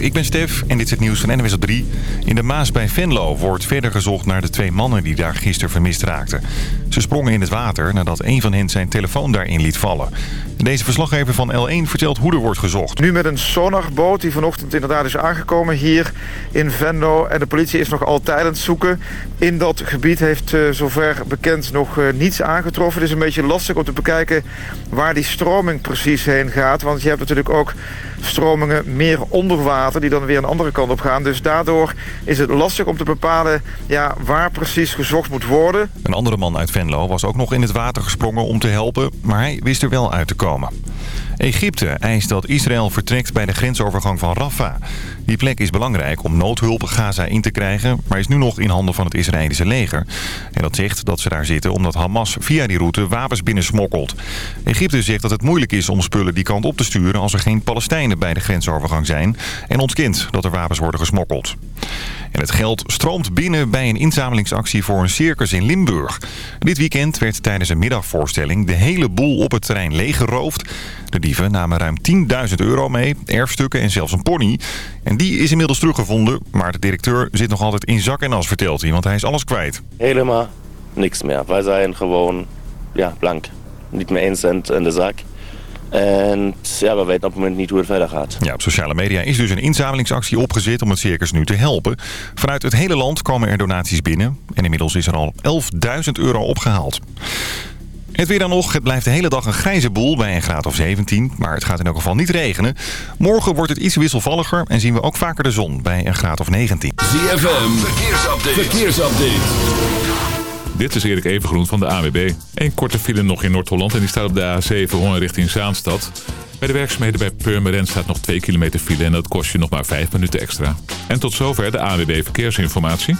Ik ben Stef en dit is het nieuws van NWS op 3. In de Maas bij Venlo wordt verder gezocht naar de twee mannen die daar gisteren vermist raakten. Ze sprongen in het water nadat een van hen zijn telefoon daarin liet vallen. Deze verslaggever van L1 vertelt hoe er wordt gezocht. Nu met een sonarboot die vanochtend inderdaad is aangekomen hier in Venlo. En de politie is nog altijd aan het zoeken. In dat gebied heeft uh, zover bekend nog uh, niets aangetroffen. Het is een beetje lastig om te bekijken waar die stroming precies heen gaat. Want je hebt natuurlijk ook stromingen meer onder water die dan weer een andere kant op gaan. Dus daardoor is het lastig om te bepalen ja, waar precies gezocht moet worden. Een andere man uit Venlo was ook nog in het water gesprongen om te helpen, maar hij wist er wel uit te komen. Egypte eist dat Israël vertrekt bij de grensovergang van Rafah. Die plek is belangrijk om noodhulp Gaza in te krijgen... maar is nu nog in handen van het Israëlische leger. En dat zegt dat ze daar zitten omdat Hamas via die route wapens binnensmokkelt. Egypte zegt dat het moeilijk is om spullen die kant op te sturen... als er geen Palestijnen bij de grensovergang zijn... en ontkent dat er wapens worden gesmokkeld. En het geld stroomt binnen bij een inzamelingsactie voor een circus in Limburg. Dit weekend werd tijdens een middagvoorstelling de hele boel op het terrein leeggeroofd. De dieven namen ruim 10.000 euro mee, erfstukken en zelfs een pony. En die is inmiddels teruggevonden, maar de directeur zit nog altijd in zak en as, vertelt hij, want hij is alles kwijt. Helemaal niks meer. Wij zijn gewoon ja, blank. Niet meer één cent in de zak. En ja, we weten op het moment niet hoe het verder gaat. Ja, op sociale media is dus een inzamelingsactie opgezet om het circus nu te helpen. Vanuit het hele land komen er donaties binnen. En inmiddels is er al 11.000 euro opgehaald. Het weer dan nog. Het blijft de hele dag een grijze boel bij een graad of 17. Maar het gaat in elk geval niet regenen. Morgen wordt het iets wisselvalliger en zien we ook vaker de zon bij een graad of 19. ZFM, verkeersupdate. verkeersupdate. Dit is Erik Evengroen van de AWB. Een korte file nog in Noord-Holland en die staat op de A7 Hoorn richting Zaanstad. Bij de werkzaamheden bij Purmerend staat nog 2 kilometer file en dat kost je nog maar 5 minuten extra. En tot zover de AWB Verkeersinformatie.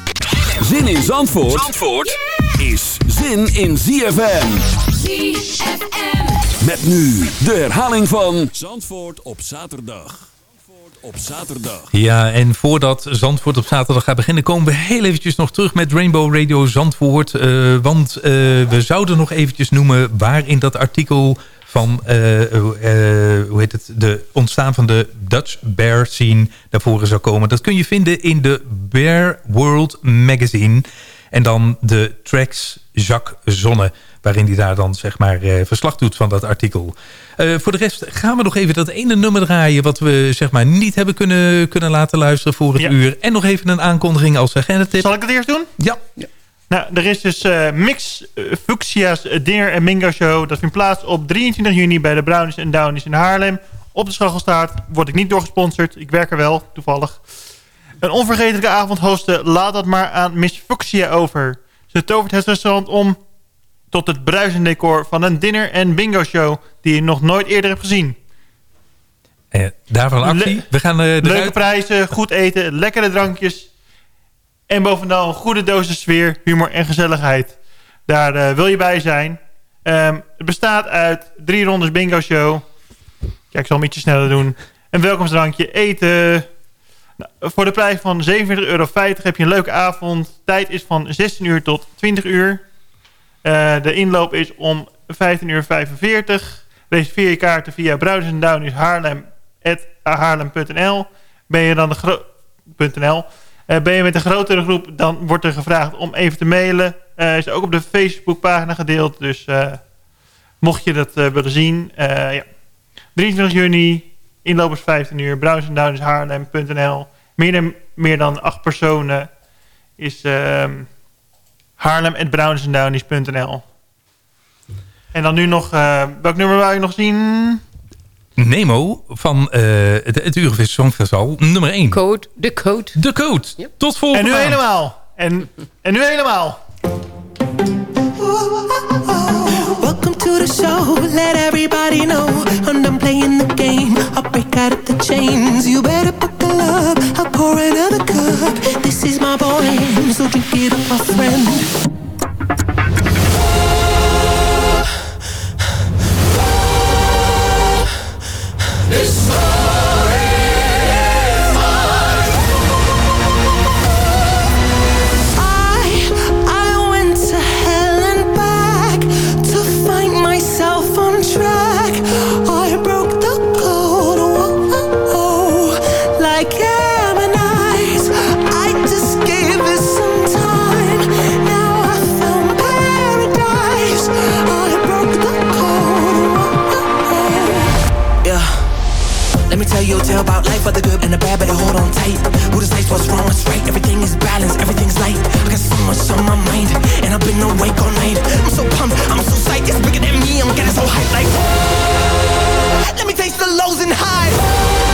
Zin in Zandvoort, Zandvoort is zin in ZFM. ZFM. Met nu de herhaling van Zandvoort op zaterdag op zaterdag. Ja, en voordat Zandvoort op zaterdag gaat beginnen... komen we heel eventjes nog terug met Rainbow Radio Zandvoort. Uh, want uh, we zouden nog eventjes noemen waar in dat artikel van uh, hoe heet het, de ontstaan van de Dutch Bear Scene naar voren zou komen. Dat kun je vinden in de Bear World Magazine. En dan de tracks Jacques Zonne, waarin hij daar dan zeg maar verslag doet van dat artikel. Uh, voor de rest gaan we nog even dat ene nummer draaien... wat we zeg maar niet hebben kunnen, kunnen laten luisteren voor het uur. En nog even een aankondiging als agenda-tip. Zal ik het eerst doen? Ja. ja. Nou, er is dus uh, Mix uh, Fuchsia's Dinner en Mingo Show. Dat vindt plaats op 23 juni bij de Brownies en Downies in Haarlem. Op de Schachelstaat word ik niet doorgesponsord. Ik werk er wel, toevallig. Een onvergetelijke avond hosten. Laat dat maar aan Miss Fuchsia over. Ze tovert het restaurant om tot het bruisendecor van een dinner- en bingo-show... die je nog nooit eerder hebt gezien. Eh, daarvan actie. We gaan, uh, Leuke prijzen, goed eten, lekkere drankjes... en bovenal een goede dosis sfeer, humor en gezelligheid. Daar uh, wil je bij zijn. Um, het bestaat uit drie rondes bingo-show. Kijk, ik zal hem ietsje sneller doen. Een welkomstdrankje, eten... Nou, voor de prijs van 47,50 euro heb je een leuke avond. Tijd is van 16 uur tot 20 uur. Uh, de inloop is om 15.45 uur. Reserveer je kaarten via Bruisendownies Haarlem.nl. Ben je dan de. Uh, ben je met een grotere groep, dan wordt er gevraagd om even te mailen. Uh, is ook op de Facebookpagina gedeeld. Dus mocht je dat willen zien. ja. 23 juni, inloop is 15 uur. Bruisendownies Haarlem.nl. Meer, meer dan 8 personen is... Ehm, haarlem.brownsandownies.nl En dan nu nog, uh, welk nummer wou je nog zien? Nemo van uh, het, het Eurovisie Songfestival, nummer 1. Code, de code. De code. Yep. Tot volgende En nu helemaal. En, en nu helemaal. Welcome to the show, let everybody know I'm done playing the game, I'll break out of the chains. You better put the love, I'll pour another cup. This is my boy, so drink it up my friend what's wrong, what's right? Everything is balanced, everything's light. I got so much on my mind, and I've been awake all night. I'm so pumped, I'm so psyched, it's bigger than me. I'm getting so hyped, like. Let me taste the lows and highs.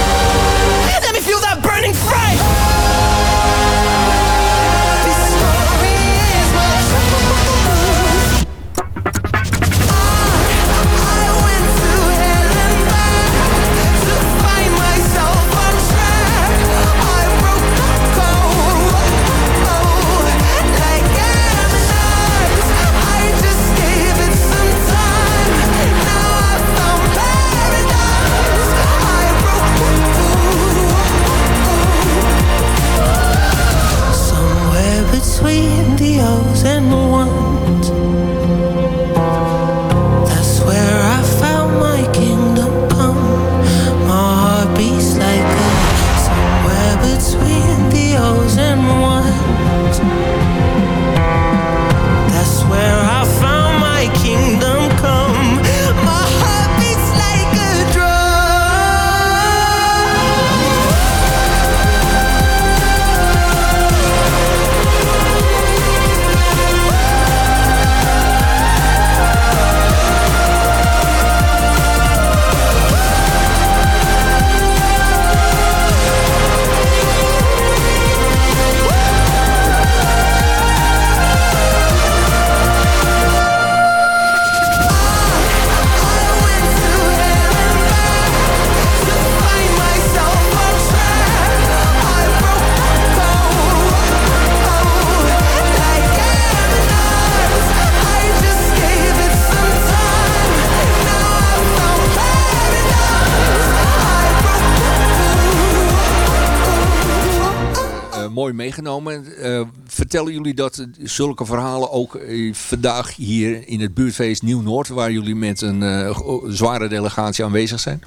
Vertellen jullie dat zulke verhalen ook eh, vandaag hier in het buurtfeest Nieuw-Noord, waar jullie met een eh, zware delegatie aanwezig zijn?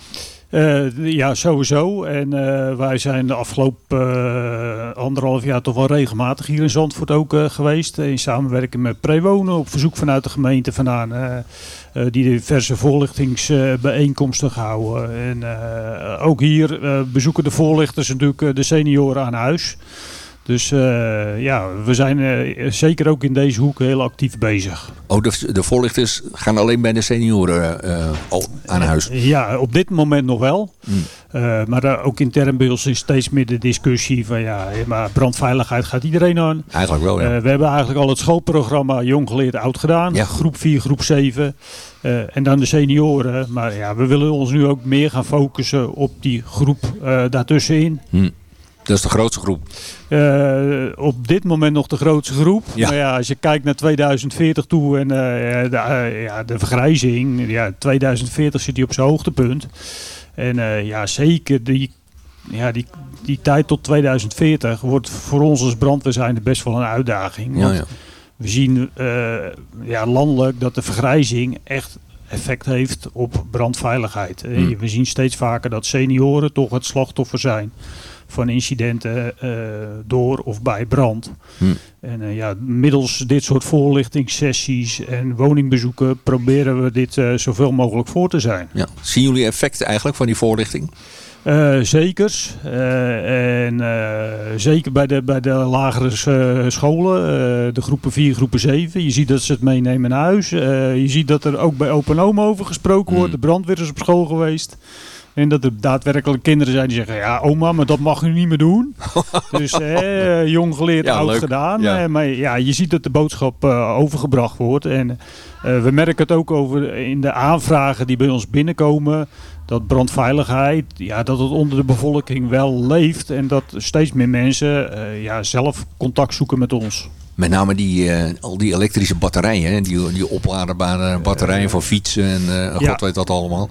Eh, ja, sowieso. En wij zijn de afgelopen anderhalf jaar toch wel regelmatig hier in Zandvoort ook geweest. In samenwerking met Prewonen op verzoek vanuit de gemeente vandaan. die diverse voorlichtingsbijeenkomsten houden. En ook hier bezoeken de voorlichters natuurlijk de senioren aan huis. Dus eh, ja, we zijn eh, zeker ook in deze hoek heel actief bezig. Oh, de, de voorlichters gaan alleen bij de senioren eh, al aan huis. Ja, op dit moment nog wel. Hmm. Maar ook intern bij ons is steeds meer de discussie van ja, maar brandveiligheid gaat iedereen aan. Eigenlijk wel, ja. We hebben eigenlijk al het schoolprogramma Jong Geleerd Oud gedaan. Ja. Groep 4, groep 7. eh, en dan de senioren. Maar ja, we willen ons nu ook meer gaan focussen op die groep daartussenin. Hm. Dat is de grootste groep. Eh, op dit moment nog de grootste groep. Ja. Maar ja, als je kijkt naar 2040 toe en eh, de, eh, ja, de vergrijzing. Ja, 2040 zit hij op zijn hoogtepunt. En ja, zeker die, ja, die, die tijd tot 2040 wordt voor ons als brandweer zijn best wel een uitdaging. Ja, Want ja. we zien ja, landelijk dat de vergrijzing echt effect heeft op brandveiligheid. Hmm. We zien steeds vaker dat senioren toch het slachtoffer zijn van incidenten eh, door of bij brand. Hmm. En eh, ja, middels dit soort voorlichtingssessies en woningbezoeken proberen we dit eh, zoveel mogelijk voor te zijn. Ja. Zien jullie effecten eigenlijk van die voorlichting? Eh, zekers. En zeker bij de, bij de lagere scholen, de groepen 4, groepen 7. Je ziet dat ze het meenemen naar huis. Je ziet dat er ook bij Open Oom over gesproken wordt. Hmm. De brandweer is op school geweest. En dat er daadwerkelijk kinderen zijn die zeggen... ja, oma, maar dat mag u niet meer doen. dus eh, jong geleerd, Ja, oud leuk. gedaan. Ja. Maar ja, je ziet dat de boodschap eh, overgebracht wordt. En eh, we merken het ook over in de aanvragen die bij ons binnenkomen... dat brandveiligheid, ja, dat het onder de bevolking wel leeft... en dat steeds meer mensen eh, ja, zelf contact zoeken met ons. Met name die, al die elektrische batterijen, hè? die, die opladerbare batterijen voor fietsen en eh, god ja. weet dat allemaal.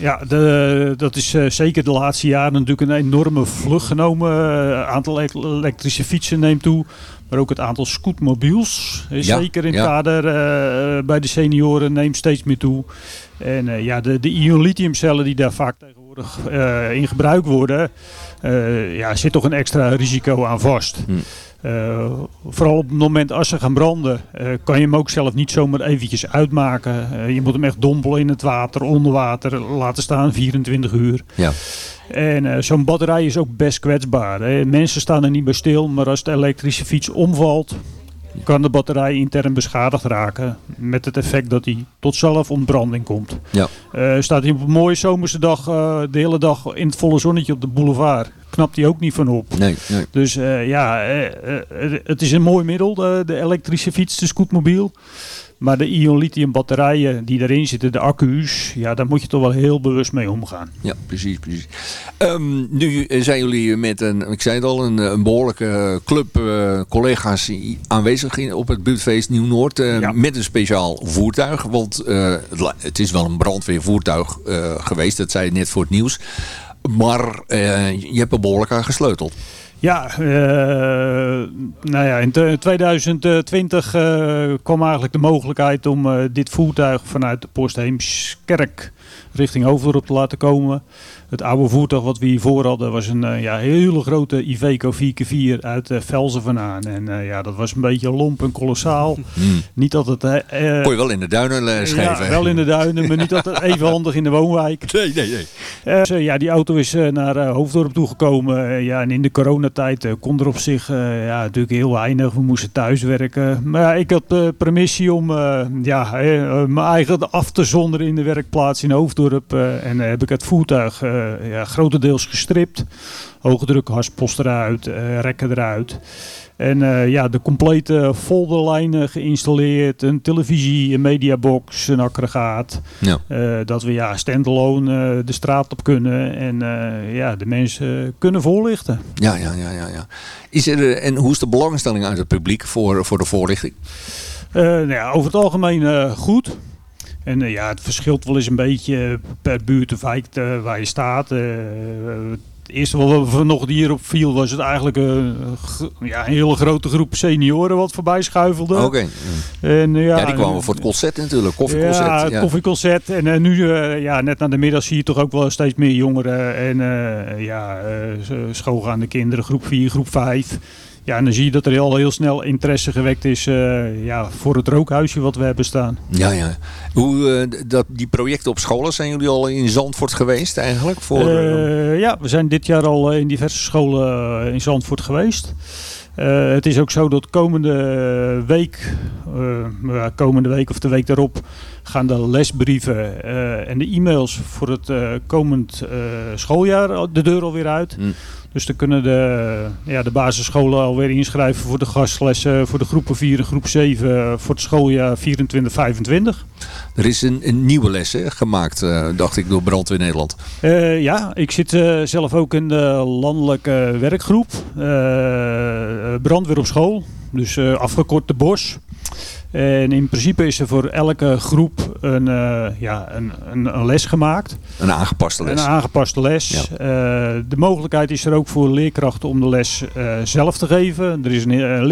Ja, de, dat is eh, zeker de laatste jaren natuurlijk een enorme vlucht genomen. Het aantal elek- elektrische fietsen neemt toe. Maar ook het aantal scootmobiels, eh, Ja, zeker in het ja. kader eh, bij de senioren, neemt steeds meer toe. En eh, ja, de, de ion-lithiumcellen die daar vaak tegenwoordig eh, in gebruik worden, eh ja, zit toch een extra risico aan vast. Hm. Eh, vooral op het moment als ze gaan branden, eh, kan je hem ook zelf niet zomaar eventjes uitmaken. Eh, je moet hem echt dompelen in het water, onder water, laten staan 24 uur. Ja. En zo'n batterij is ook best kwetsbaar. Hè. Mensen staan er niet bij stil, maar als de elektrische fiets omvalt, kan de batterij intern beschadigd raken. Met het effect dat hij tot zelfontbranding komt. Ja. Uh, staat hij op een mooie zomerse dag uh, de hele dag in het volle zonnetje op de boulevard. Knapt hij ook niet van op. Nee, nee. Dus uh, ja, het is een mooi middel, de, de elektrische fiets, de scootmobiel. Maar de ion-lithium batterijen die erin zitten, de accu's, ja, daar moet je toch wel heel bewust mee omgaan. Ja, precies, precies. Um, nu zijn jullie met een, ik zei het al, een, een behoorlijke club uh, collega's aanwezig in, op het buurtfeest Nieuw-Noord. Uh, ja. Met een speciaal voertuig, want uh, het is wel een brandweervoertuig geweest, dat zei je net voor het nieuws. Maar je hebt er behoorlijk aan gesleuteld. Ja, uh, nou ja, in 2020 uh, kwam eigenlijk de mogelijkheid om uh, dit voertuig vanuit de Post Heemskerk richting Hoofddorp te laten komen. Het oude voertuig wat we hiervoor hadden was een uh, ja, hele grote Iveco 4x4 uit uh, Velzen vandaan. En uh, ja, dat was een beetje lomp en kolossaal. Hmm. Niet dat het... Kon je wel in de duinen schrijven. Ja, wel in de duinen, maar niet altijd even handig in de woonwijk. Nee, nee, nee. Dus, ja, die auto is naar Hoofddorp toegekomen. ja, en in de coronatijd kon er op zich ja, natuurlijk heel weinig. We moesten thuiswerken. Maar ja, ik had permissie om ja, mijn eigen af te zonderen in de werkplaats in Hoofddorp. En heb ik het voertuig uh, ja, grotendeels gestript. Hoge druk, harspost eruit, uh, rekken eruit. En uh, ja, de complete folderlijnen geïnstalleerd. Een televisie, een mediabox, een aggregaat. Ja. dat we ja, standalone de straat op kunnen. En ja, de mensen kunnen voorlichten. Ja, ja, ja, ja. ja. Is er, en hoe is de belangstelling uit het publiek voor, voor de voorlichting? nou ja, over het algemeen goed. En uh, ja, het verschilt wel eens een beetje per buurt of wijk uh, waar je staat. Uh, het eerste wat we nog hierop viel was het eigenlijk een, ja, een hele grote groep senioren wat voorbij schuifelde. Oké. Okay. En, ja, ja, die kwamen voor het concert natuurlijk, koffieconcert. Ja, koffieconcert. En nu, ja, net na de middag zie je toch ook wel steeds meer jongeren. En ja, schoolgaande kinderen, groep 4, groep 5. Ja, en dan zie je dat er al heel snel interesse gewekt is uh, ja, voor het rookhuisje wat we hebben staan. Ja, ja. Hoe, uh, dat, die projecten op scholen, zijn jullie al in Zandvoort geweest eigenlijk? Voor, uh, ja, we zijn dit jaar al in diverse scholen in Zandvoort geweest. het is ook zo dat komende week, komende week of de week daarop, gaan de lesbrieven en de e-mails voor het komend schooljaar de deur alweer uit. Mm. Dus dan kunnen de, ja, de basisscholen alweer inschrijven voor de gastlessen voor de groepen 4 en groep 7 voor het schooljaar 24-25. Er is een, een nieuwe les hè, gemaakt, uh, dacht ik, door Brandweer Nederland. Uh, ja, ik zit uh, zelf ook in de landelijke werkgroep. brandweer op school, dus afgekort de BOS. En in principe is er voor elke groep een, uh, ja, een, een, een, les gemaakt. Een aangepaste les. Een aangepaste les. Ja. Uh, de mogelijkheid is er ook voor leerkrachten om de les uh, zelf te geven. Er is een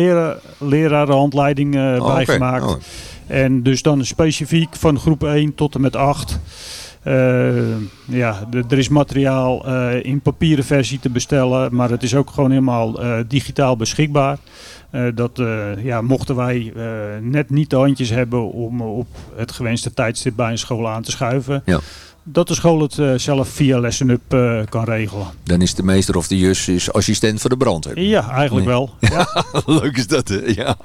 lerarenhandleiding oh, bijgemaakt. Okay. Oh. En dus dan specifiek van groep 1 tot en met 8. ja, er is materiaal in papieren versie te bestellen, maar het is ook gewoon helemaal digitaal beschikbaar. Uh, dat uh, ja, mochten wij uh, net niet de handjes hebben om op het gewenste tijdstip bij een school aan te schuiven. Ja. Dat de school het zelf via Lesson Up kan regelen. Dan is de meester of de jus is assistent voor de brandweer. Ja, eigenlijk nee. wel. Ja. Leuk is dat, hè? Ja.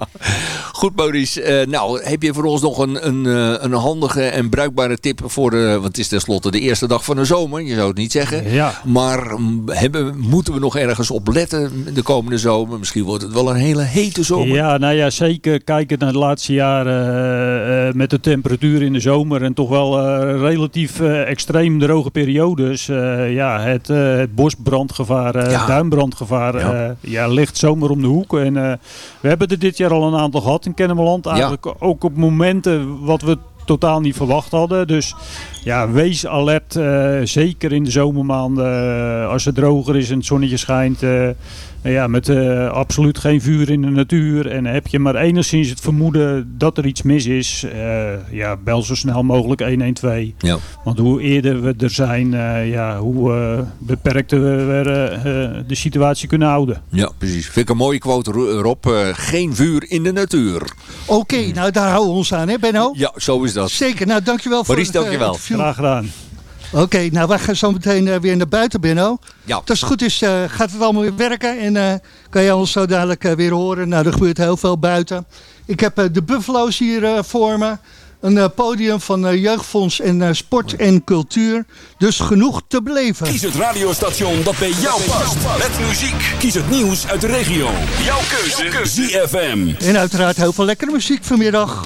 Goed, Maurice. nou, heb je voor ons nog een, een, een handige en bruikbare tip voor de... Want het is tenslotte de eerste dag van de zomer. Je zou het niet zeggen. Ja. Maar hebben, moeten we nog ergens op letten de komende zomer? Misschien wordt het wel een hele hete zomer. Ja, nou ja, zeker kijken naar de laatste jaren met de temperatuur in de zomer. En toch wel relatief extreem droge periodes. ja, het, het bosbrandgevaar, ja. duinbrandgevaar ja. ja. ligt zomaar om de hoek. En we hebben er dit jaar al een aantal gehad in Kennemerland. Eigenlijk ja. ook op momenten wat we totaal niet verwacht hadden. Dus ja, wees alert. Uh, zeker in de zomermaanden. Uh, als het droger is en het zonnetje schijnt. Uh, ja, met absoluut geen vuur in de natuur. En heb je maar enigszins het vermoeden dat er iets mis is. ja, bel zo snel mogelijk 112. Ja. Want hoe eerder we er zijn, ja, hoe beperkter we de situatie kunnen houden. Ja, precies. Vind ik een mooie quote, Rob. geen vuur in de natuur. Oké, okay, nou daar houden we ons aan, hè Benno? Ja, zo is dat. Zeker, nou dankjewel voor Maurice, dankjewel. Graag gedaan. Oké, nou wij gaan zo meteen eh, weer naar buiten, Benno. Ja. Als het goed is, eh, gaat het allemaal weer werken en eh, kan je ons zo dadelijk weer horen. Nou, er gebeurt heel veel buiten. Ik heb eh, de Buffalo's hier voor me. Een eh, podium van eh, Jeugdfonds en eh, Sport en Cultuur. Dus genoeg te beleven. Kies het radiostation dat bij jou past. Met muziek. Kies het nieuws uit de regio. Jouw keuze. ZFM. En uiteraard heel veel lekkere muziek vanmiddag.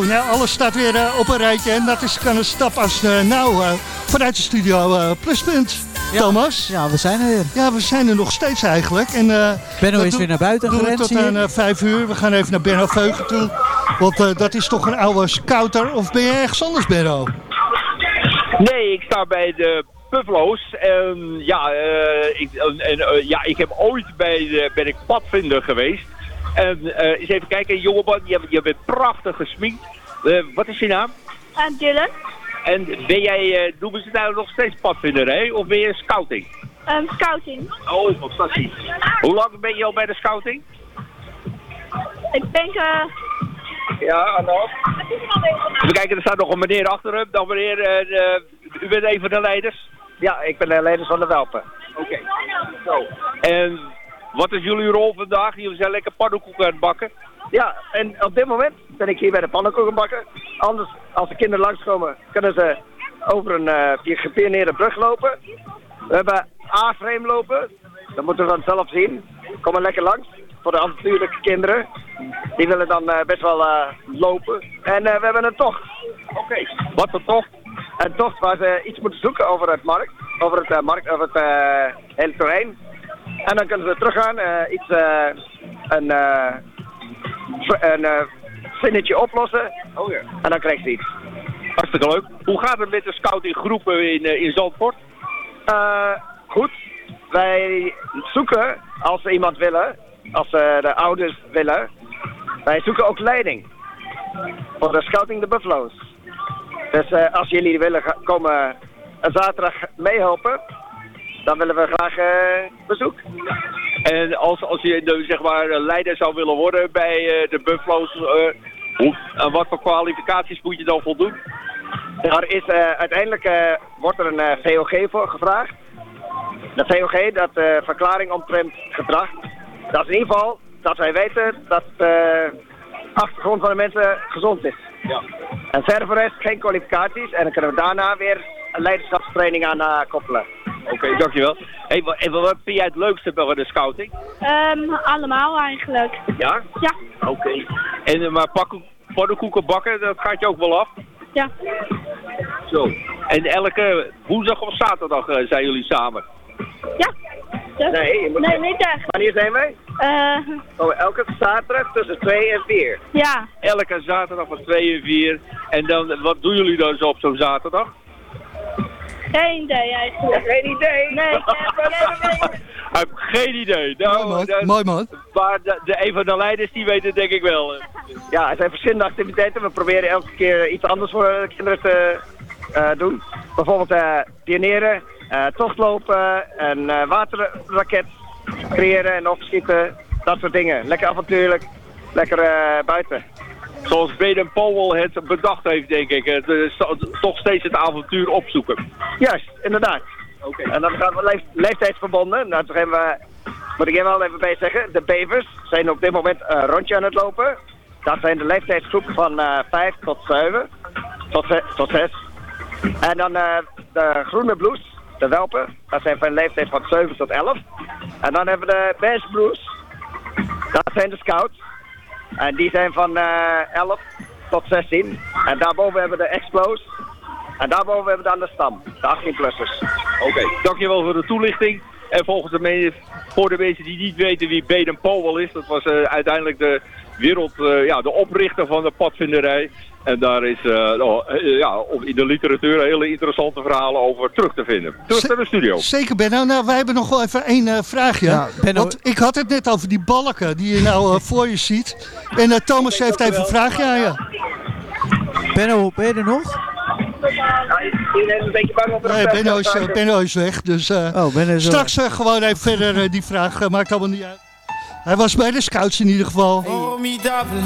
Zo, nou, alles staat weer eh, op een rijtje. En dat is kan een stap als eh, nou eh, vanuit de studio eh, Pluspunt. Thomas? Ja, we zijn er weer. Ja, we zijn er nog steeds eigenlijk. En, eh, Benno is weer naar buiten gerend, tot aan vijf uur. We gaan even naar Benno Veugen toe. Want eh, dat is toch een oude scouter. Of ben je ergens anders, Benno? Nee, ik sta bij de Buffalo's. En ja, eh, ik, en, ja, ik heb ooit bij de, ben ik padvinder geweest. En eh, eens even kijken, jongeman, je, je bent prachtig gesminkt. Eh, wat is je naam? Uh, Dylan. En ben jij, eh, noemen ze nou nog steeds padvinderij of ben je scouting? Ehm, scouting. Oh, fantastisch. Hoe lang ben je al bij de scouting? Ik denk, eh... Ja, anderhalf. Even kijken, er staat nog een meneer achter hem. Dan meneer, eh, u bent een van de leiders? Ja, ik ben de leider van de Welpen. Oké. Zo. En wat is jullie rol vandaag? Jullie zijn lekker pannenkoeken aan het bakken. Ja, en op dit moment ben ik hier bij de pannenkoeken bakken. Anders, als de kinderen langskomen, kunnen ze over een uh, gepineerde brug lopen. We hebben A-frame lopen. Dat moeten we dan zelf zien. Komen lekker langs voor de avontuurlijke kinderen. Die willen dan eh, best wel eh, lopen. En we hebben een tocht. Oké. Wat een tocht? Een tocht waar ze iets moeten zoeken over het markt. Over het, markt, over het hele terrein. En dan kunnen ze teruggaan. eh, iets, eh, een, eh, een zinnetje oplossen. Oh ja. En dan krijgt ze iets. Hartstikke leuk. Hoe gaat het met de scoutinggroepen in, eh, in Zandvoort? Eh, goed. Wij zoeken, als we iemand willen, als de ouders willen, wij zoeken ook leiding. Voor de Scouting de Buffalo's. Dus als jullie willen komen een zaterdag meehelpen, dan willen we graag eh, bezoek. En als, als je de, zeg maar eh, leider zou willen worden bij eh, de Buffalo's, hoe, aan wat voor kwalificaties moet je dan voldoen? Er is, uiteindelijk wordt er een VOG voor gevraagd. De VOG, dat verklaring omtrent gedrag. Dat is in ieder geval dat wij weten dat de achtergrond van de mensen gezond is. Ja. En verder voor rest geen kwalificaties. En dan kunnen we daarna weer een leiderschapstraining aan koppelen. Oké, dankjewel. Hey, wa- en wat vind jij het leukste bij de scouting? ehm, allemaal eigenlijk. Ja? Ja. Oké. En eh, maar pakken, pannenkoeken bakken, dat gaat je ook wel af? Ja. Zo. En elke woensdag of zaterdag eh, zijn jullie samen? Ja. Nee, je moet- nee, niet echt. Wanneer zijn wij? Eh, Oh, elke zaterdag tussen 2 en 4. ja. Elke zaterdag van 2 en 4. En dan, wat doen jullie dan zo op zo'n zaterdag? Geen idee eigenlijk. Geen idee? Nee, ik heb geen idee. Ik heb geen idee. Nou, Mooi man, mooi man. Maar de, de, een van de leiders die weet het denk ik wel. eh. Ja, er zijn verschillende activiteiten. We proberen elke keer iets anders voor de kinderen te eh, doen. Bijvoorbeeld eh pionieren, eh, tochtlopen, een eh, waterraket creëren en opschieten. Dat soort dingen. Lekker avontuurlijk, lekker eh, buiten. Zoals Baden Powell het bedacht heeft, denk ik. Het, eh, sto- toch steeds het avontuur opzoeken. Juist, inderdaad. Oké. En dan gaan we leef- leeftijdsverbonden. Nou, toen hebben we, moet ik er wel even bij zeggen, de bevers zijn op dit moment een rondje aan het lopen. Dat zijn de leeftijdsgroepen van eh 5 tot 7, tot, tot 6. En dan eh, de groene blues, de welpen, dat zijn van een leeftijd van 7 tot 11. En dan hebben we de beige blues, dat zijn de scouts. En die zijn van eh 11 tot 16. En daarboven hebben we de explos. En daarboven hebben we dan de stam, de 18-plussers. Oké, dankjewel voor de toelichting. En volgens de me- voor de mensen die niet weten wie Baden Powell is, dat was eh, uiteindelijk de wereld, eh, ja, de oprichter van de padvinderij. En daar is eh, ja, op- in de literatuur hele interessante verhalen over terug te vinden. Terug naar de studio. Zeker Benno. Nou, wij hebben nog wel even één vraagje. Ja, Benno- Want ik had het net over die balken die je nou voor je ziet. En Thomas heeft even een vraagje aan je. Benno, ben je er nog? Is een beetje bang op Nee, Benno is, Benno is weg. Dus eh, Oh, Benno is straks gewoon even verder die vraag. maakt allemaal niet uit. Hij was bij de scouts in ieder geval. Formidable,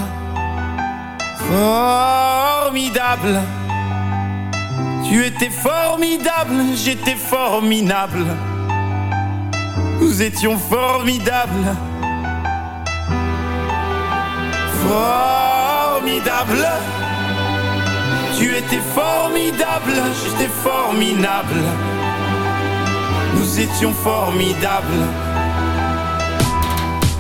formidable. Tu étais formidable, j'étais formidable. Nous étions formidables. Formidable. Tu étais formidable, j'étais formidable. Nous étions formidables.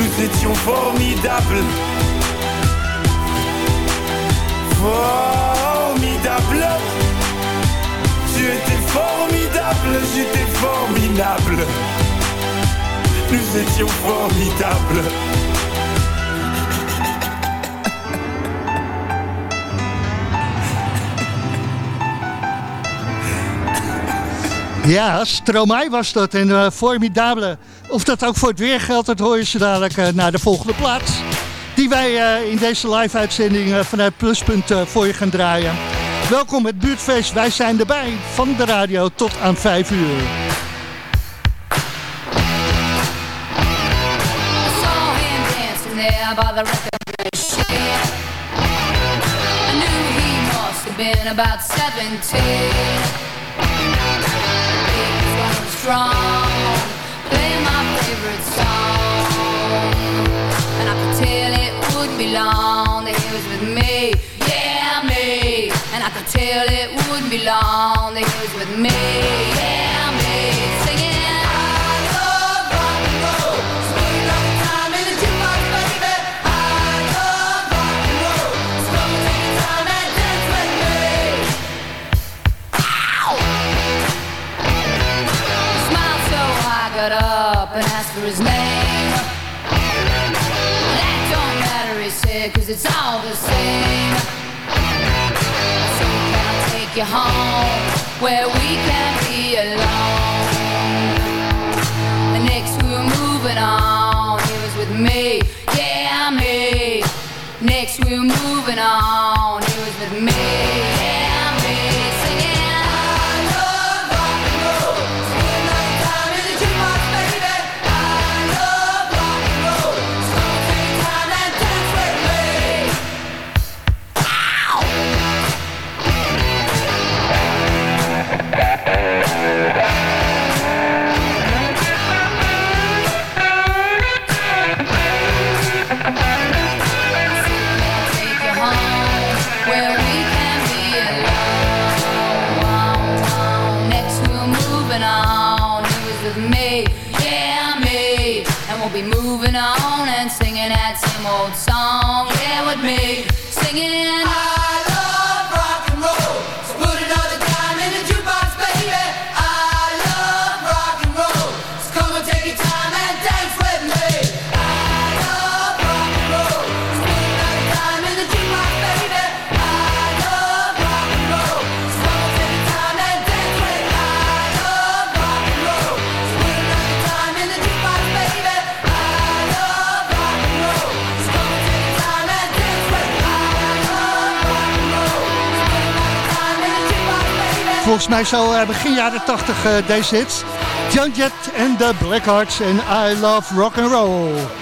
Nous étions formidables. Formidable. Tu étais formidable, j'étais formidable. Nous étions formidables. Ja, Stromae was dat en eh, formidabele. Of dat ook voor het weer geldt, dat hoor je ze dadelijk eh, naar de volgende plaats. Die wij eh, in deze live-uitzending eh, vanuit Pluspunt voor je gaan draaien. Welkom het buurtfeest, wij zijn erbij van de radio tot aan 5 uur. saw him dancing there by the record machine. I knew he must have been about 17. He was going strong, long that he was with me, yeah, me. And I could tell it wouldn't be long that he was with me, yeah, home where we can Singing. Volgens mij zo eh, begin jaren 80 eh, deze hits. John Jett en de Blackhearts en I Love Rock and Roll.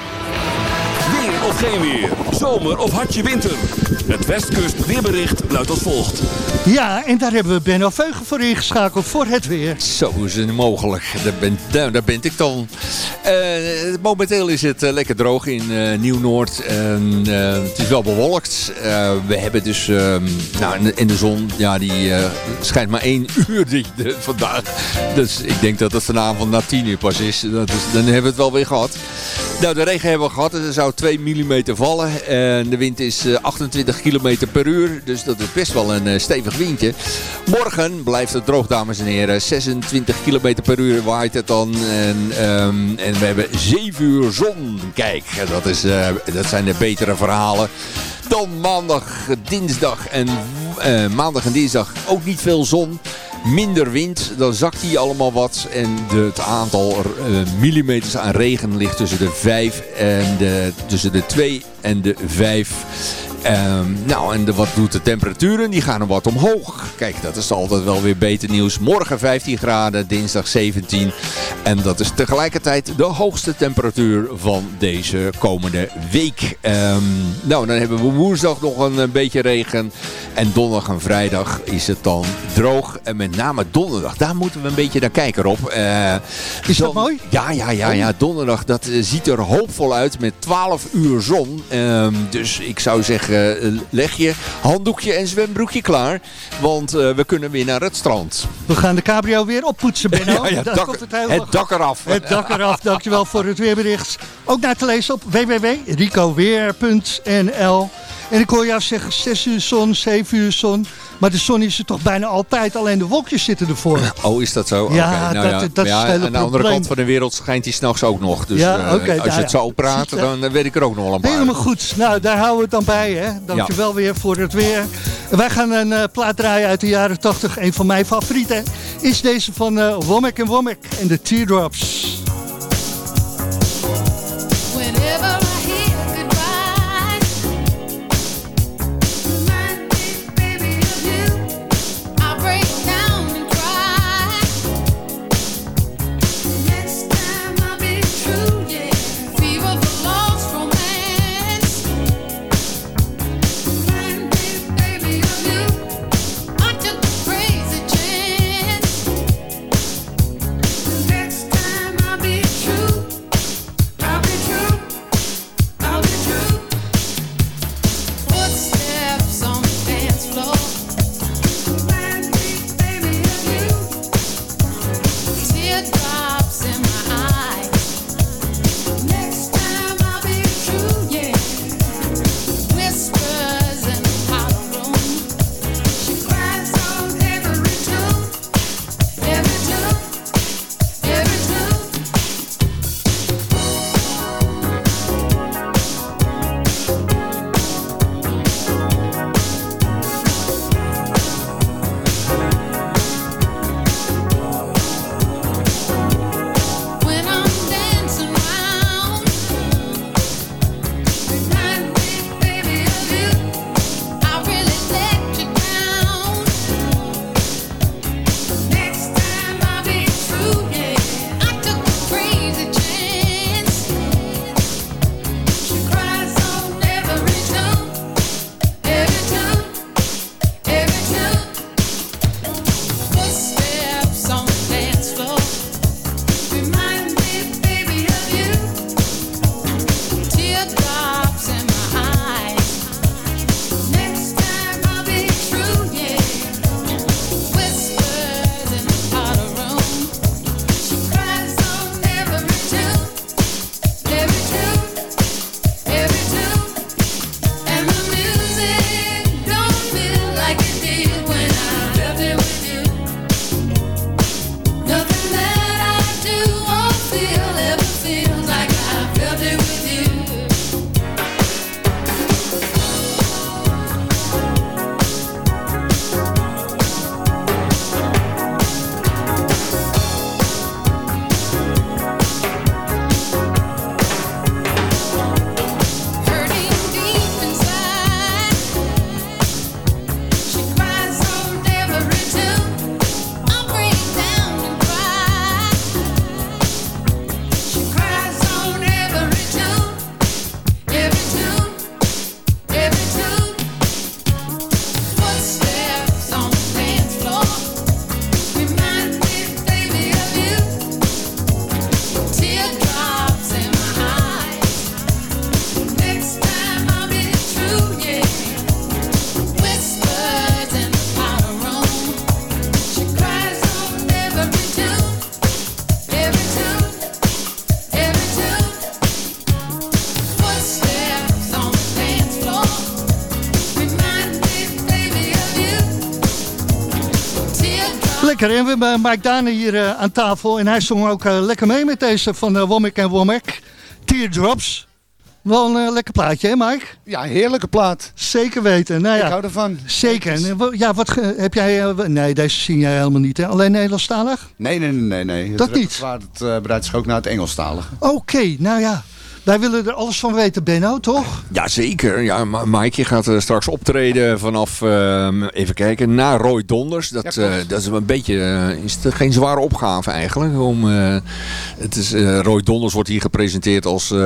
Of geen weer. Zomer of hartje winter. Het Westkust weerbericht luidt als volgt. Ja, en daar hebben we Benno Veugen voor ingeschakeld voor het weer. Zo is het mogelijk. Daar ben, daar, daar ben ik dan. Eh, momenteel is het eh, lekker droog in eh, Nieuw-Noord. En, eh, het is wel bewolkt. Eh, we hebben dus ehm, nou, in, de, in de zon, ja, die eh, schijnt maar één uur die, de- vandaag. Dus ik denk dat het vanavond na tien uur pas is. Dat is. Dan hebben we het wel weer gehad. Nou, de regen hebben we gehad. Er zou 2 mm vallen. En de wind is eh, 28 km per uur. Dus dat is best wel een eh, stevig windje. Morgen blijft het droog, dames en heren. 26 km per uur waait het dan. En, ehm, en we hebben 7 uur zon. Kijk, dat, is, eh, dat zijn de betere verhalen. Dan maandag, dinsdag en eh, maandag en dinsdag ook niet veel zon. Minder wind, dan zakt die allemaal wat. En de, het aantal eh, millimeters aan regen ligt tussen de 5 en de, tussen de 2 en de 5. Ehm, nou, en de, wat doet de temperaturen? Die gaan er wat omhoog. Kijk, dat is altijd wel weer beter nieuws. Morgen 15 graden, dinsdag 17. En dat is tegelijkertijd de hoogste temperatuur van deze komende week. Ehm, nou, dan hebben we woensdag nog een, beetje regen. En donderdag en vrijdag is het dan droog. En met name donderdag, daar moeten we een beetje naar kijken, Rob. Eh, Is dat dan- mooi? Ja, ja, ja, ja. Donderdag, dat eh, ziet er hoopvol uit met 12 uur zon. Ehm, dus ik zou zeggen, eh, leg je handdoekje en zwembroekje klaar. Want eh, we kunnen weer naar het strand. We gaan de cabrio weer oppoetsen, Benno. Ja, ja, dak- komt het, dak eraf. Het dak eraf, dankjewel voor het weerbericht. Ook naar te lezen op www.ricoweer.nl En ik hoor jou zeggen 6 uur zon, 7 uur zon. Maar de zon is er toch bijna altijd, alleen de wolkjes zitten ervoor. Oh, is dat zo? Ja, nou dat- dat is ja, het hele Aan de andere kant van de wereld schijnt hij s'nachts ook nog. Dus Ja, eh, als nou je het ja. zo praat, dan eh, weet ik er ook nog wel een paar. Helemaal goed. Nou, daar houden we het dan bij. Hè? Dankjewel weer voor het weer. Wij gaan een eh, plaat draaien uit de jaren 80. Een van mijn favorieten is deze van eh Womack Womack en de Teardrops. Lekker, en we hebben Mike Dane hier eh, aan tafel. En hij zong ook eh, lekker mee met deze van uh, Womack en Womack. Teardrops. Wel een lekker plaatje, hè Mike? Ja, heerlijke plaat. Zeker weten. Nou ja, Ik hou ervan. Zeker. En, ja, wat heb jij... nee, deze zing jij helemaal niet, hè? Alleen Nederlandstalig? Nee, nee, nee, nee. nee. Dat niet? Het uh, breidt zich ook naar het Engelstalige. Oké, nou ja. Wij willen er alles van weten, Benno, toch? Jazeker. Ja, Mike je gaat eh, straks optreden vanaf, ehm, even kijken, na Roy Donders. Dat, Ja, eh, dat is een beetje, eh, is het geen zware opgave eigenlijk. Om, eh, het is, eh, Roy Donders wordt hier gepresenteerd als, eh,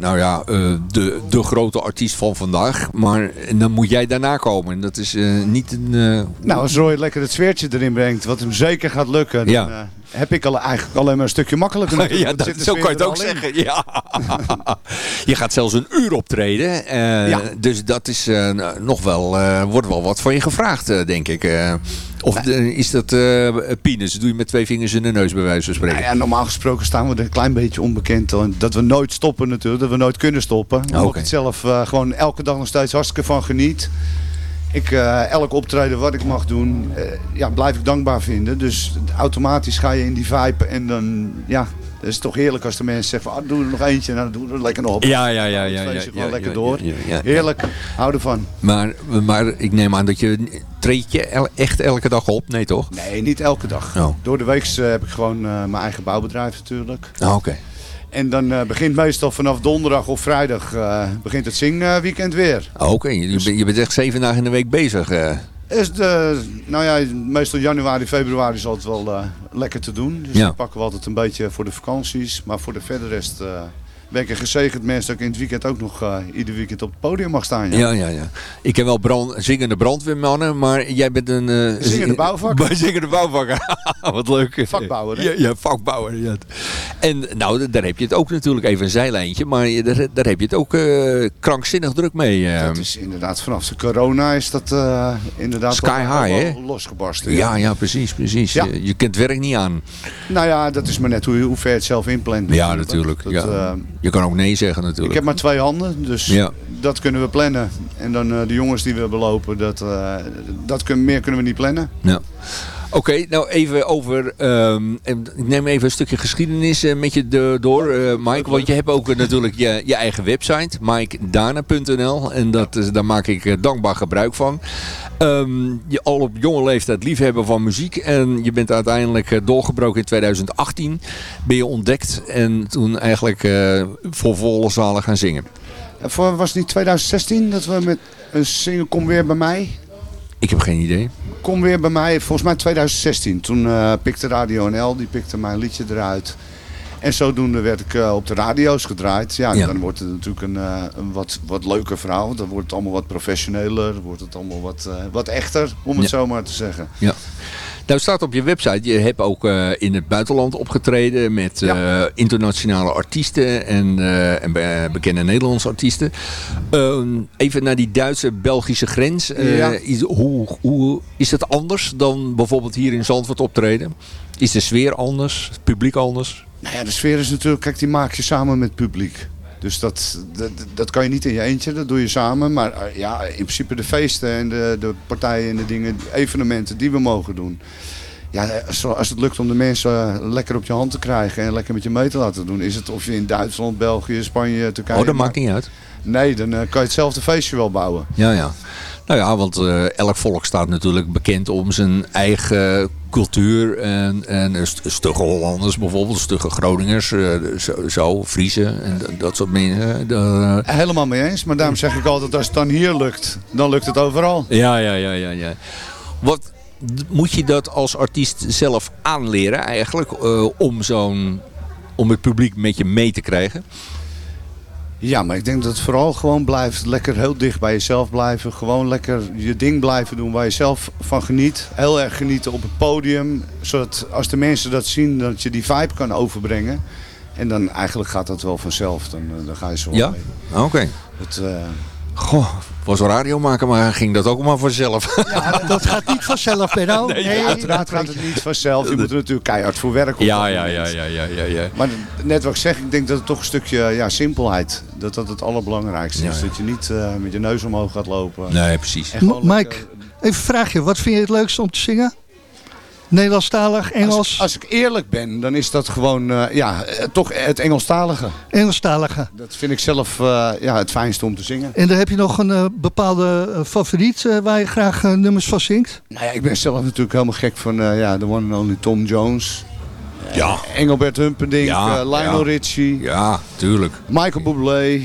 nou ja, eh, de, de grote artiest van vandaag. Maar dan moet jij daarna komen. En dat is eh, niet een... eh, Nou, als Roy lekker het sfeertje erin brengt, wat hem zeker gaat lukken, Ja. dan eh, heb ik al, eigenlijk alleen maar een stukje makkelijker. ja, dat, zo kan je het ook in. zeggen. Ja. je gaat zelfs een uur optreden. eh, Ja. Dus dat is eh, nog wel, eh, wordt wel wat van je gevraagd, denk ik. of is dat eh penis? Doe je met twee vingers in de neus bij wijze van spreken? Nou ja, normaal gesproken staan we er een klein beetje onbekend. Dat we nooit stoppen natuurlijk, dat we nooit kunnen stoppen. Omdat Oké. ik het zelf gewoon elke dag nog steeds hartstikke van geniet. Ik, eh, elk optreden wat ik mag doen, eh, ja, blijf ik dankbaar vinden. Dus automatisch ga je in die vibe en dan, ja, het is toch heerlijk als de mensen zeggen van, ah, doe er nog eentje en dan doen we er lekker nog op. Ja, ja, ja, ja, ja, lekker door. Heerlijk, hou ervan. Maar, maar ik neem aan dat je... Treed je el- echt elke dag op? Nee, toch? Nee, niet elke dag. Oh. Door de week eh, heb ik gewoon mijn eigen bouwbedrijf natuurlijk. Ah, Oké. En dan eh, begint meestal vanaf donderdag of vrijdag eh, begint het zingweekend weer. Ah, Oké, je, bent- je bent echt zeven dagen in de week bezig. eh. Is de, nou ja, meestal januari, februari is altijd wel lekker te doen. Dus Ja. dan pakken we altijd een beetje voor de vakanties. Maar voor de verder rest ben ik een gezegend mens dat ik in het weekend ook nog eh, ieder weekend op het podium mag staan. Ja. Ja, ja, ja. Ik ken wel brand, zingende brandweermannen, maar jij bent een... eh, Zingende bouwvakker. Zingende bouwvakker. Wat leuk. Vakbouwer, hè? Ja, ja vakbouwer. Ja. En nou, daar heb je het ook natuurlijk even een zijlijntje, maar daar, daar heb je het ook eh, krankzinnig druk mee. Dat is inderdaad vanaf de corona is dat inderdaad Sky high, hè? losgebarsten. ja, ja, precies, precies. Ja. Je, je kent werk niet aan. Nou ja, dat is maar net hoe, hoe ver je het zelf inplant. Ja, natuurlijk. Dat, ja. Je kan ook nee zeggen natuurlijk. Ik heb maar twee handen, dus Ja. dat kunnen we plannen. En dan eh, de jongens die we belopen, dat, eh, dat kun, meer kunnen we niet plannen. Ja. Oké, nou even over. ehm, ik neem even een stukje geschiedenis eh, met je de- door, eh, Mike. Want je hebt ook eh, natuurlijk je, je eigen website, mikedana.nl. En dat, daar maak ik dankbaar gebruik van. Ehm, je al op jonge leeftijd liefhebber van muziek. En je bent uiteindelijk doorgebroken in 2018. Ben je ontdekt en toen eigenlijk voor volle zalen gaan zingen. En voor, was het niet 2016 dat we met een single Kom Weer Bij Mij? Ik heb geen idee. Kom Weer Bij Mij, volgens mij 2016. Toen eh, pikte Radio NL, die pikte mijn liedje eruit. En zodoende werd ik eh, op de radio's gedraaid. Ja, Ja. dan wordt het natuurlijk een, eh, een wat, wat leuker verhaal. Dan wordt het allemaal wat professioneler. Wordt het allemaal wat, wat echter, om het Ja. zo maar te zeggen. Ja. Nou staat op je website, je hebt ook eh, in het buitenland opgetreden met eh, internationale artiesten en, eh, en be- bekende Nederlandse artiesten. Ehm, even naar die Duitse-Belgische grens. Ja. is, hoe, hoe is het anders dan bijvoorbeeld hier in Zandvoort optreden? Is de sfeer anders? Het publiek anders? Nou ja, de sfeer is natuurlijk, kijk, die maak je samen met het publiek. Dus dat, dat, dat kan je niet in je eentje, dat doe je samen. Maar eh, ja, in principe de feesten en de, de partijen en de dingen, evenementen die we mogen doen. Ja, als het lukt om de mensen lekker op je hand te krijgen en lekker met je mee te laten doen. Is het of je in Duitsland, België, Spanje, Turkije... Oh, dat maakt niet uit. Nee, dan eh, kan je hetzelfde feestje wel bouwen. Ja, ja. Nou ja, want eh, elk volk staat natuurlijk bekend om zijn eigen cultuur. En, en st- stugge Hollanders bijvoorbeeld, stugge Groningers, eh, zo, zo Friesen en dat- soort mensen. Helemaal mee eens, maar daarom zeg ik altijd, als het dan hier lukt, dan lukt het overal. ja, ja, ja, ja, ja. Wat moet je dat als artiest zelf aanleren eigenlijk eh, om zo'n om het publiek met je mee te krijgen? Ja, maar ik denk dat het vooral gewoon blijft lekker heel dicht bij jezelf blijven. Gewoon lekker je ding blijven doen waar je zelf van geniet. Heel erg genieten op het podium. Zodat als de mensen dat zien, dat je die vibe kan overbrengen. En dan eigenlijk gaat dat wel vanzelf. Dan, eh, dan ga je zo Ja? mee. Oké. Het, eh, Goh, was radio maken, maar ging dat ook maar vanzelf. Dat gaat niet vanzelf, Benno. Nee, Nee, uiteraard gaat het niet vanzelf. Je moet er natuurlijk keihard voor werken. op Ja, ja, ja, ja, ja, ja, ja. Maar net wat ik zeg, ik denk dat het toch een stukje ja, simpelheid, dat dat het allerbelangrijkste is. Ja, ja. Dat je niet eh, met je neus omhoog gaat lopen. Nee, precies. Mike, even een vraagje. Wat vind je het leukste om te zingen? Nederlandstalig, Engels? Als, als ik eerlijk ben, dan is dat gewoon eh, ja, eh, toch het Engelstalige. Engelstalige. Dat vind ik zelf eh, ja, het fijnste om te zingen. En dan heb je nog een bepaalde favoriet waar je graag nummers van zingt? Nou ja, ik ben zelf natuurlijk helemaal gek van ja, de one and only Tom Jones. Ja. Engelbert Humperdinck, Ja, eh, Lionel ja. Richie. Ja, tuurlijk. Michael Bublé. eh,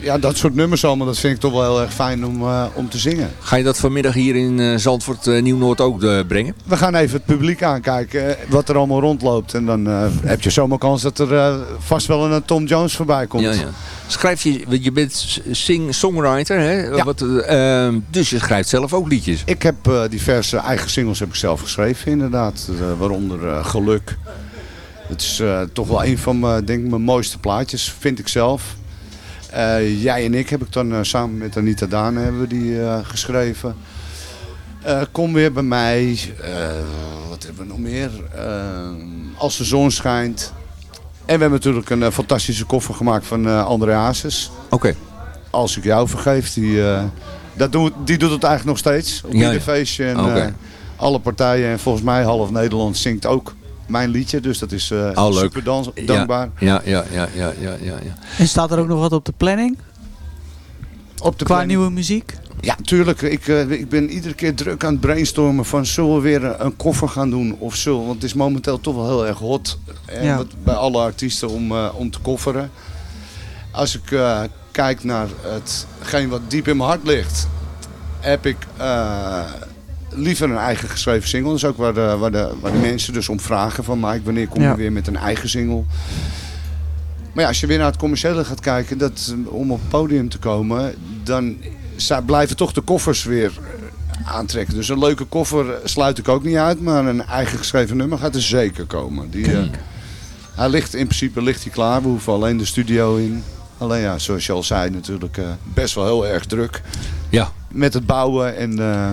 ja, dat soort nummers allemaal, dat vind ik toch wel heel erg fijn om, eh, om te zingen. Ga je dat vanmiddag hier in Zandvoort Nieuw-Noord ook brengen? We gaan even het publiek aankijken, wat er allemaal rondloopt. En dan heb je zomaar kans dat er vast wel een Tom Jones voorbij komt. Ja, ja. Schrijf je, je bent sing-songwriter, hè? Wat, eh, ehm, dus je schrijft zelf ook liedjes. Ik heb diverse eigen singles heb ik zelf geschreven inderdaad. Waaronder Geluk. Het is eh, toch wel een van mijn, denk ik, mijn mooiste plaatjes, vind ik zelf. Eh, jij en ik heb ik dan eh, samen met Anita Daan hebben we die geschreven. Kom weer bij mij. Wat hebben we nog meer? Als de zon schijnt. En we hebben natuurlijk een fantastische koffer gemaakt van André Hazes. Oké. Als ik jou vergeef, die, dat doet, die doet het eigenlijk nog steeds. Op ieder ja. feestje en eh, alle partijen. En volgens mij half Nederland zingt ook mijn liedje. Dus dat is eh, Oh, leuk. super dans- dankbaar. Ja, ja, ja, ja, ja, ja, ja. En staat er ook nog wat op de planning? Op de Qua planning. nieuwe muziek? Ja, tuurlijk. Ik, eh, ik ben iedere keer druk aan het brainstormen van zullen we weer een, een koffer gaan doen of zullen. Want het is momenteel toch wel heel erg hot eh, Ja. wat- bij alle artiesten om, eh, om te kofferen. Als ik eh, kijk naar hetgeen wat diep in mijn hart ligt, heb ik eh, liever een eigen geschreven single. Dat is ook waar de, waar de, waar de mensen dus om vragen van Mike, wanneer kom je Ja. weer met een eigen single. Maar ja, als je weer naar het commerciële gaat kijken, dat, eh, om op het podium te komen, dan blijven toch de koffers weer eh, aantrekken. Dus een leuke koffer eh, sluit ik ook niet uit, maar een eigen geschreven nummer gaat er zeker komen. Die, hij ligt, in principe ligt hij klaar, we hoeven alleen de studio in. Alleen ja, zoals je al zei, natuurlijk eh, best wel heel erg druk. Ja. Met het bouwen en... eh,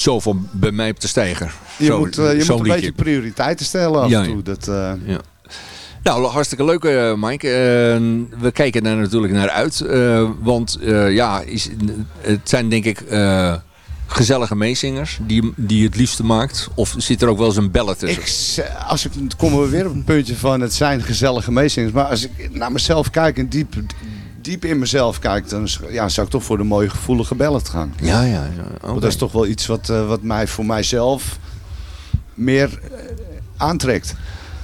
Zo van bij mij op de stijger. je Zo- moet, eh, je moet een liedje. beetje prioriteiten stellen af en toe. Dat, eh, Ja. Nou, hartstikke leuk eh, Mike. We kijken daar natuurlijk naar uit. want ja, is, het zijn denk ik gezellige meezingers die, die het liefste maakt. Of zit er ook wel eens een bellen tussen? Ik, als ik, dan komen we weer op een puntje van het zijn gezellige meezingers. Maar als ik naar mezelf kijk en diep, diep in mezelf kijk, dan ja, zou ik toch voor de mooie gevoelige bellen gaan. Ja, ja. ja. Want dat is toch wel iets wat, eh, wat mij voor mijzelf meer eh, aantrekt.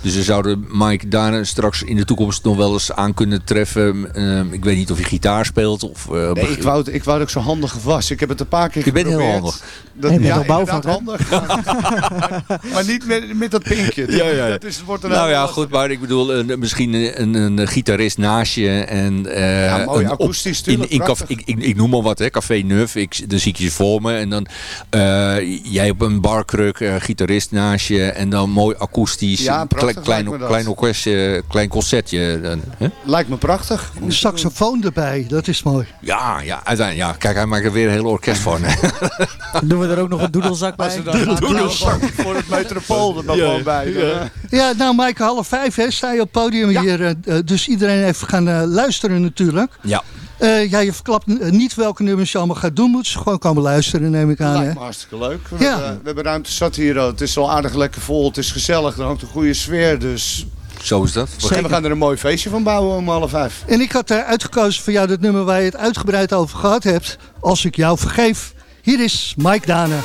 Dus we zouden Mike daar straks in de toekomst nog wel eens aan kunnen treffen. Eh, ik weet niet of je gitaar speelt. Of, eh, Nee, ik wou, het- ik wou dat ik zo handig was. Ik heb het een paar keer Je bent heel handig. Dat, bent ja, bouwvak, handig. maar niet met, met dat pinkje. Ja, ja. Dat is, wordt Nou ja, lastig. goed, maar ik bedoel, een, misschien een, een, een gitarist naast je. En, eh, Ja, mooi een op- akoestisch, in, tuurlijk, in caf- prachtig. ik, ik, ik noem maar wat, hè, Café Neuf. Ik, dan zie ik je voor me. En dan eh, jij op een barkruk, eh, gitarist naast je. En dan mooi akoestisch. Ja, een prachtig klein, klein, orkestje, klein concertje. Dan, hè? Lijkt me prachtig. Een saxofoon erbij, dat is mooi. Ja, ja, uiteindelijk. Ja. Kijk, hij maakt er weer een heel orkest van. Dan doen we er ook nog een doedelzak bij. Dan gaat, nou, voor het metropool er nog wel bij. dan, eh. Ja, nou Mike, half vijf hè, sta je op het podium hier. eh, eh, dus iedereen even gaan luisteren natuurlijk. ja. Eh, ja, je verklapt eh, niet welke nummers je allemaal gaat doen. Moet ze gewoon komen luisteren, neem ik aan. Hè? Lijkt me hartstikke leuk. We, Ja. hebben, we hebben ruimte zat hier. Het is al aardig lekker vol. Het is gezellig. Er hangt een goede sfeer. Dus Zo is dat. en we gaan er een mooi feestje van bouwen om half vijf. En ik had eh, uitgekozen voor jou dat nummer waar je het uitgebreid over gehad hebt. Als ik jou vergeef. Hier is Mike Dane.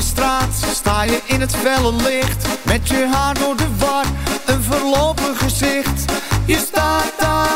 Straat sta je in het felle licht. Met je haar door de war, een verlopen gezicht. Je staat daar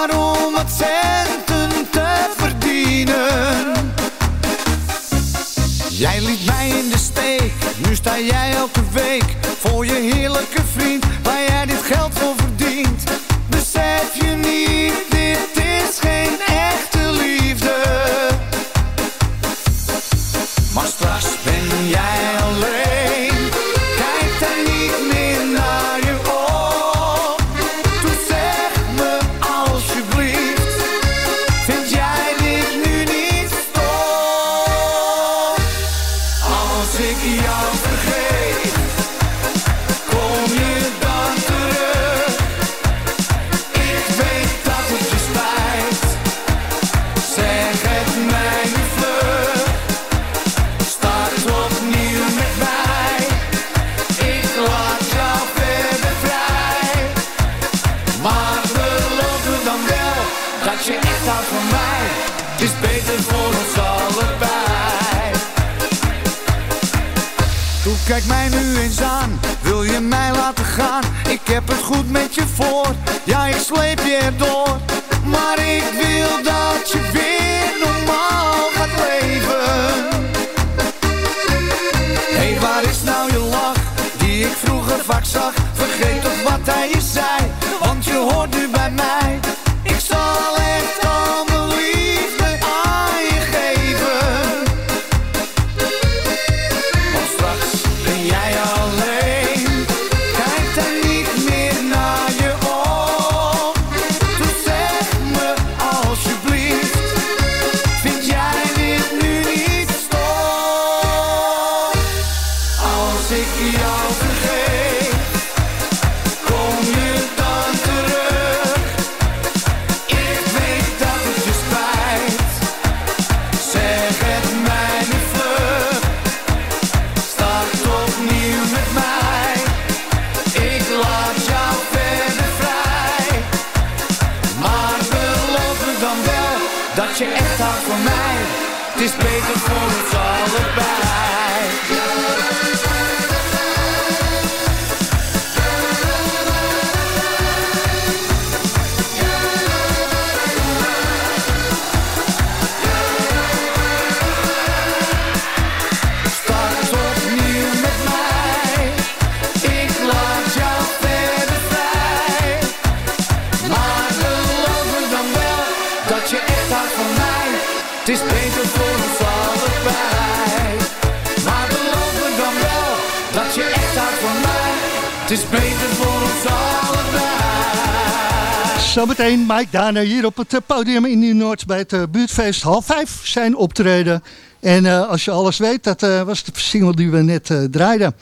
Mike Dana hier op het eh, podium in Nieuw-Noord bij het eh, buurtfeest half vijf zijn optreden. En eh, als je alles weet, dat eh, was de single die we net eh, draaiden.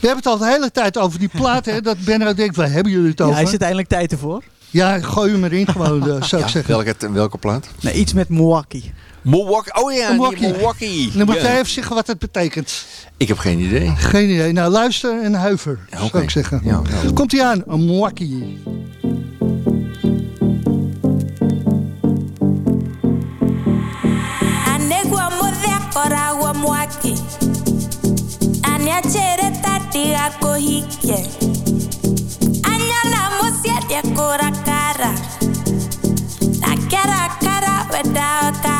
We hebben het al de hele tijd over die plaat, hè, dat Benno denkt, waar hebben jullie het Ja, over? is het eindelijk tijd ervoor? Ja, gooi hem erin gewoon, zou ik zeggen. Welke, welke plaat? Nee, iets met Milwaukee. Milwaukee. Oh ja, Milwaukee. die Milwaukee. Dan moet Ja. jij even zeggen wat het betekent. Ik heb geen idee. Geen idee. Nou, luister en huiver, zou ik zeggen. Ja, Komt hij aan, een Milwaukee. yake aniachere tati yako hike anyala mosia diakora kara nakera kara wedaoka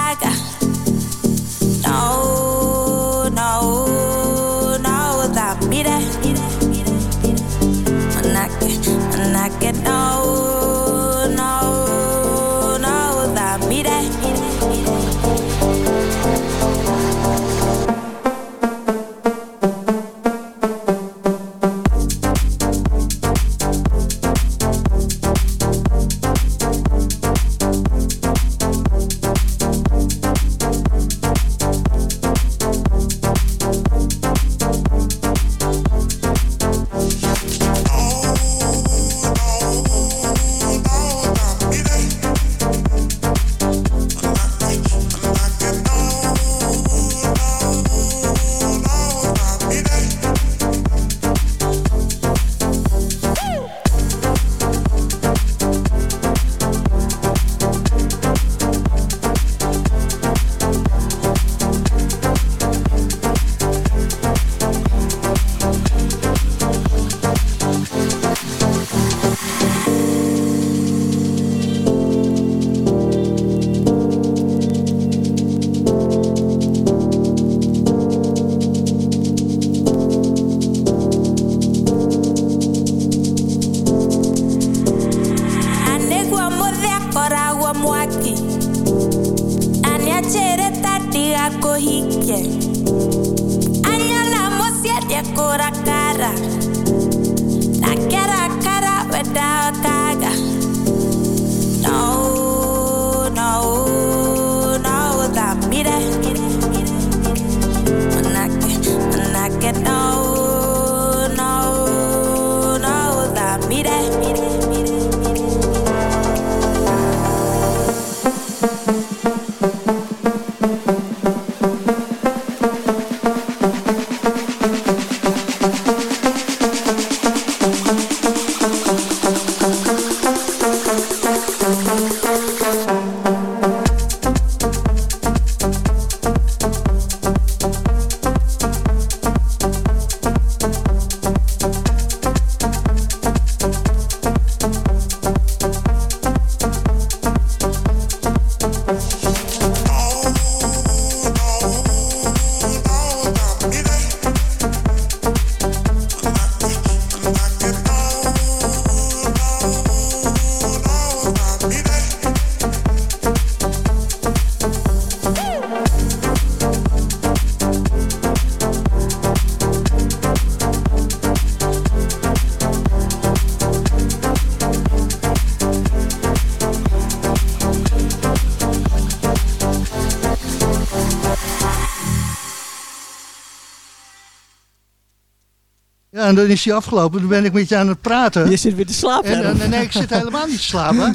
aan, dan is hij afgelopen. Dan ben ik met je aan het praten. Je zit weer te slapen. En, eh, nee, ik zit helemaal niet te slapen.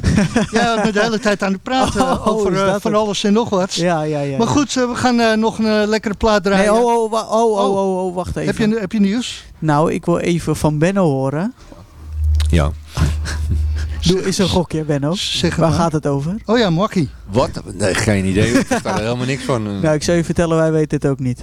Jij bent de hele tijd aan het praten Oh, over is eh, van het? alles en nog wat. Ja, ja, ja. Maar ja. goed, eh, we gaan eh, nog een eh, lekkere plaat Nee, draaien. oh, oh, oh, oh, oh, oh, wacht even. heb, je, heb je nieuws? Nou, ik wil even van Benno horen. Ja. Doe eens een gokje, Benno. Zeg Waar maar. gaat het over? Oh ja, Makkie. Wat? Nee, geen idee. Ik versta er helemaal niks van. Nou, ik zou je vertellen, wij weten het ook niet.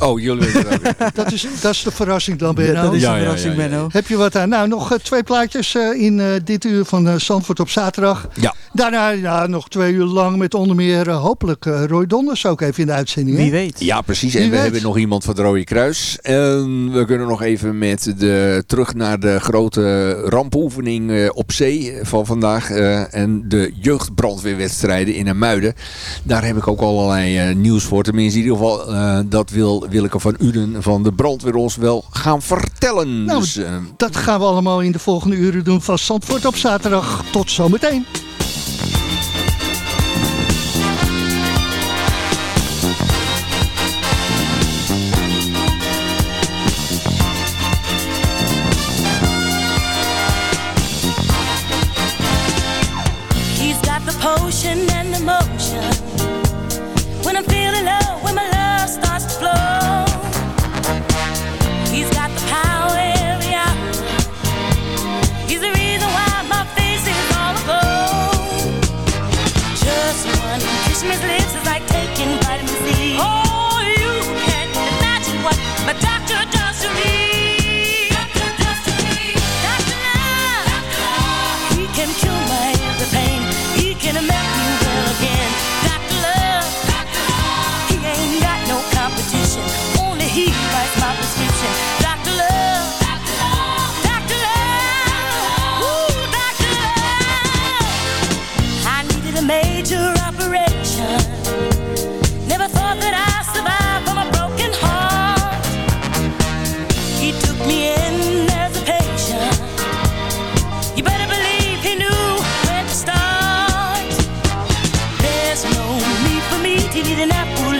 Oh, jullie weten het ook. Dat is, dat is de verrassing dan, Benno. Ja, dat is ja, verrassing, ja, ja. Benno. Heb je wat aan? Nou, nog eh, twee plaatjes eh, in eh, dit uur van Zandvoort op zaterdag. Ja. Daarna ja, nog twee uur lang met onder meer hopelijk eh, Roy Donders ook even in de uitzending. hè? Wie weet. Ja, precies. Wie En we weet. hebben nog iemand van het Rode Kruis. En we kunnen nog even met de, terug naar de grote rampoefening eh, op zee van vandaag. eh, en de jeugdbrandweerwedstrijden in Muiden. Daar heb ik ook allerlei nieuws voor. Tenminste, in ieder geval, eh, dat wil Willeke van Uden van de brandweer ons wel gaan vertellen. Nou, dus, eh, Dat gaan we allemaal in de volgende uren doen van Zandvoort op zaterdag. Tot zometeen. she need an apple.